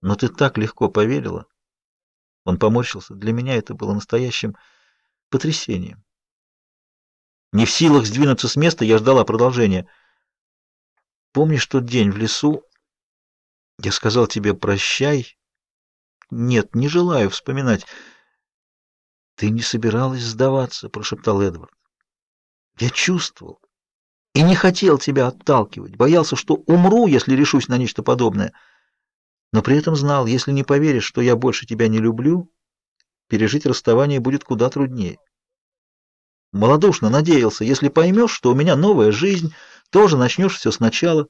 Но ты так легко поверила. Он поморщился. Для меня это было настоящим потрясением. Не в силах сдвинуться с места, я ждала продолжения. Помнишь тот день в лесу? Я сказал тебе «прощай». Нет, не желаю вспоминать. Ты не собиралась сдаваться, прошептал Эдвард. Я чувствовал и не хотел тебя отталкивать, боялся, что умру, если решусь на нечто подобное. Но при этом знал, если не поверишь, что я больше тебя не люблю, пережить расставание будет куда труднее. Молодушно надеялся, если поймешь, что у меня новая жизнь, тоже начнешь все сначала.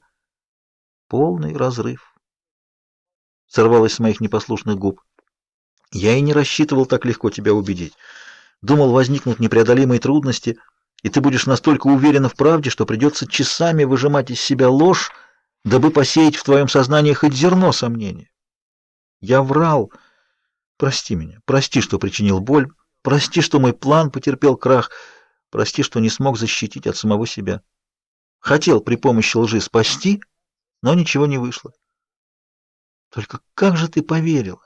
Полный разрыв. Сорвалось с моих непослушных губ. Я и не рассчитывал так легко тебя убедить. Думал, возникнут непреодолимые трудности, и ты будешь настолько уверена в правде, что придется часами выжимать из себя ложь, дабы посеять в твоем сознании хоть зерно сомнения. Я врал. Прости меня. Прости, что причинил боль. Прости, что мой план потерпел крах. Прости, что не смог защитить от самого себя. Хотел при помощи лжи спасти, но ничего не вышло. Только как же ты поверила?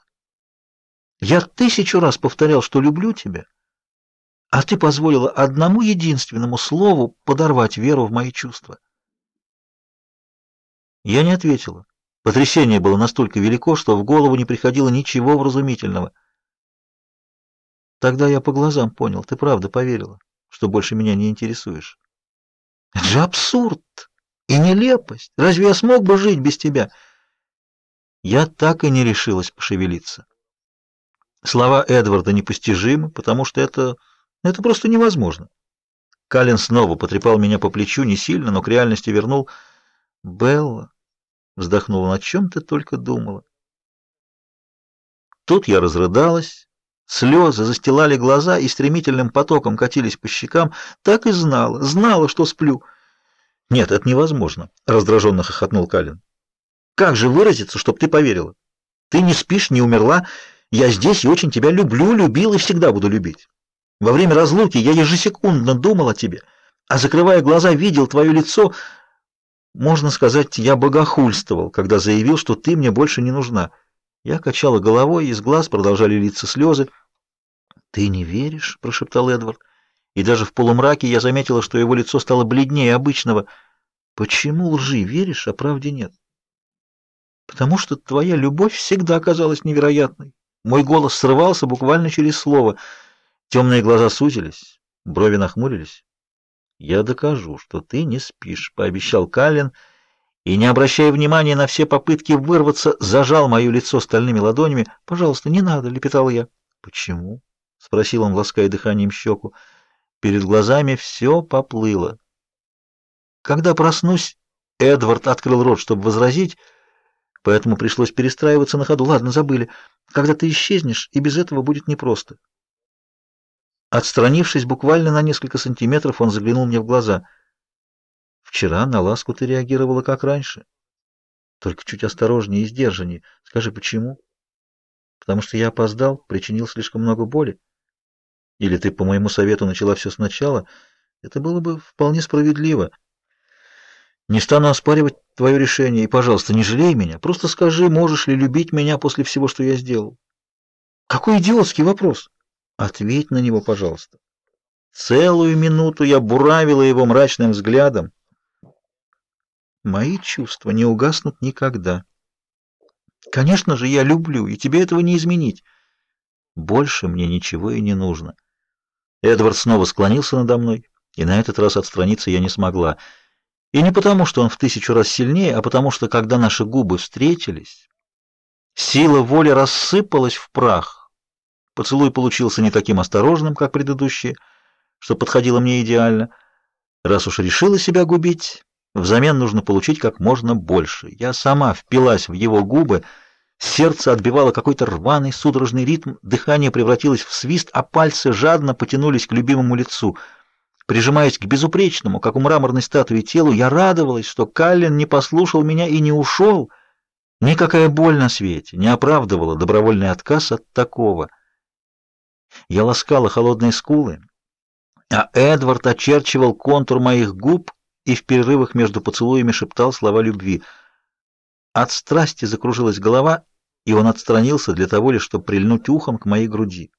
Я тысячу раз повторял, что люблю тебя, а ты позволила одному единственному слову подорвать веру в мои чувства. Я не ответила. Потрясение было настолько велико, что в голову не приходило ничего вразумительного. Тогда я по глазам понял, ты правда поверила, что больше меня не интересуешь. Это же абсурд и нелепость. Разве я смог бы жить без тебя? Я так и не решилась пошевелиться. Слова Эдварда непостижимы, потому что это это просто невозможно. Калин снова потрепал меня по плечу, не сильно, но к реальности вернул. Белла вздохнула, "На чем ты только думала?" Тут я разрыдалась, слезы застилали глаза и стремительным потоком катились по щекам, так и знала, знала, что сплю. Нет, это невозможно, раздраженно хохотнул Калин. Как же выразиться, чтоб ты поверила? Ты не спишь, не умерла. Я здесь и очень тебя люблю, любил и всегда буду любить. Во время разлуки я ежесекундно думал о тебе, а закрывая глаза, видел твое лицо. Можно сказать, я богохульствовал, когда заявил, что ты мне больше не нужна. Я качала головой, из глаз продолжали литься слезы. Ты не веришь, прошептал Эдвард, и даже в полумраке я заметила, что его лицо стало бледнее обычного. Почему лжи веришь, а правде нет? Потому что твоя любовь всегда оказалась невероятной. Мой голос срывался буквально через слово. Темные глаза сузились, брови нахмурились. Я докажу, что ты не спишь, пообещал Каллен, и не обращая внимания на все попытки вырваться, зажал моё лицо стальными ладонями. "Пожалуйста, не надо", лепетал я. "Почему?" спросил он, лаская дыханием щеку. Перед глазами все поплыло. Когда проснусь, Эдвард открыл рот, чтобы возразить, поэтому пришлось перестраиваться на ходу. Ладно, забыли. Когда ты исчезнешь, и без этого будет непросто. Отстранившись буквально на несколько сантиметров, он заглянул мне в глаза. Вчера на ласку ты реагировала как раньше, только чуть осторожнее и сдержаннее. Скажи, почему? Потому что я опоздал, причинил слишком много боли? Или ты по моему совету начала все сначала? Это было бы вполне справедливо. Не стану оспаривать твое решение, и, пожалуйста, не жалей меня. Просто скажи, можешь ли любить меня после всего, что я сделал? Какой идиотский вопрос! Ответь на него, пожалуйста. Целую минуту я буравила его мрачным взглядом. Мои чувства не угаснут никогда. Конечно же, я люблю, и тебе этого не изменить. Больше мне ничего и не нужно. Эдвард снова склонился надо мной, и на этот раз отстраниться я не смогла. И не потому, что он в тысячу раз сильнее, а потому что, когда наши губы встретились, сила воли рассыпалась в прах. Поцелуй получился не таким осторожным, как предыдущие, что подходило мне идеально. Раз уж решила себя губить, взамен нужно получить как можно больше. Я сама впилась в его губы, сердце отбивало какой-то рваный судорожный ритм, дыхание превратилось в свист, а пальцы жадно потянулись к любимому лицу — Прижимаясь к безупречному, как у мраморной статуи, телу, я радовалась, что Каллен не послушал меня и не ушел. Никакая боль на свете не оправдывала добровольный отказ от такого. Я ласкала холодные скулы, а Эдвард очерчивал контур моих губ и в перерывах между поцелуями шептал слова любви. От страсти закружилась голова, и он отстранился для того лишь, чтобы прильнуть ухом к моей груди.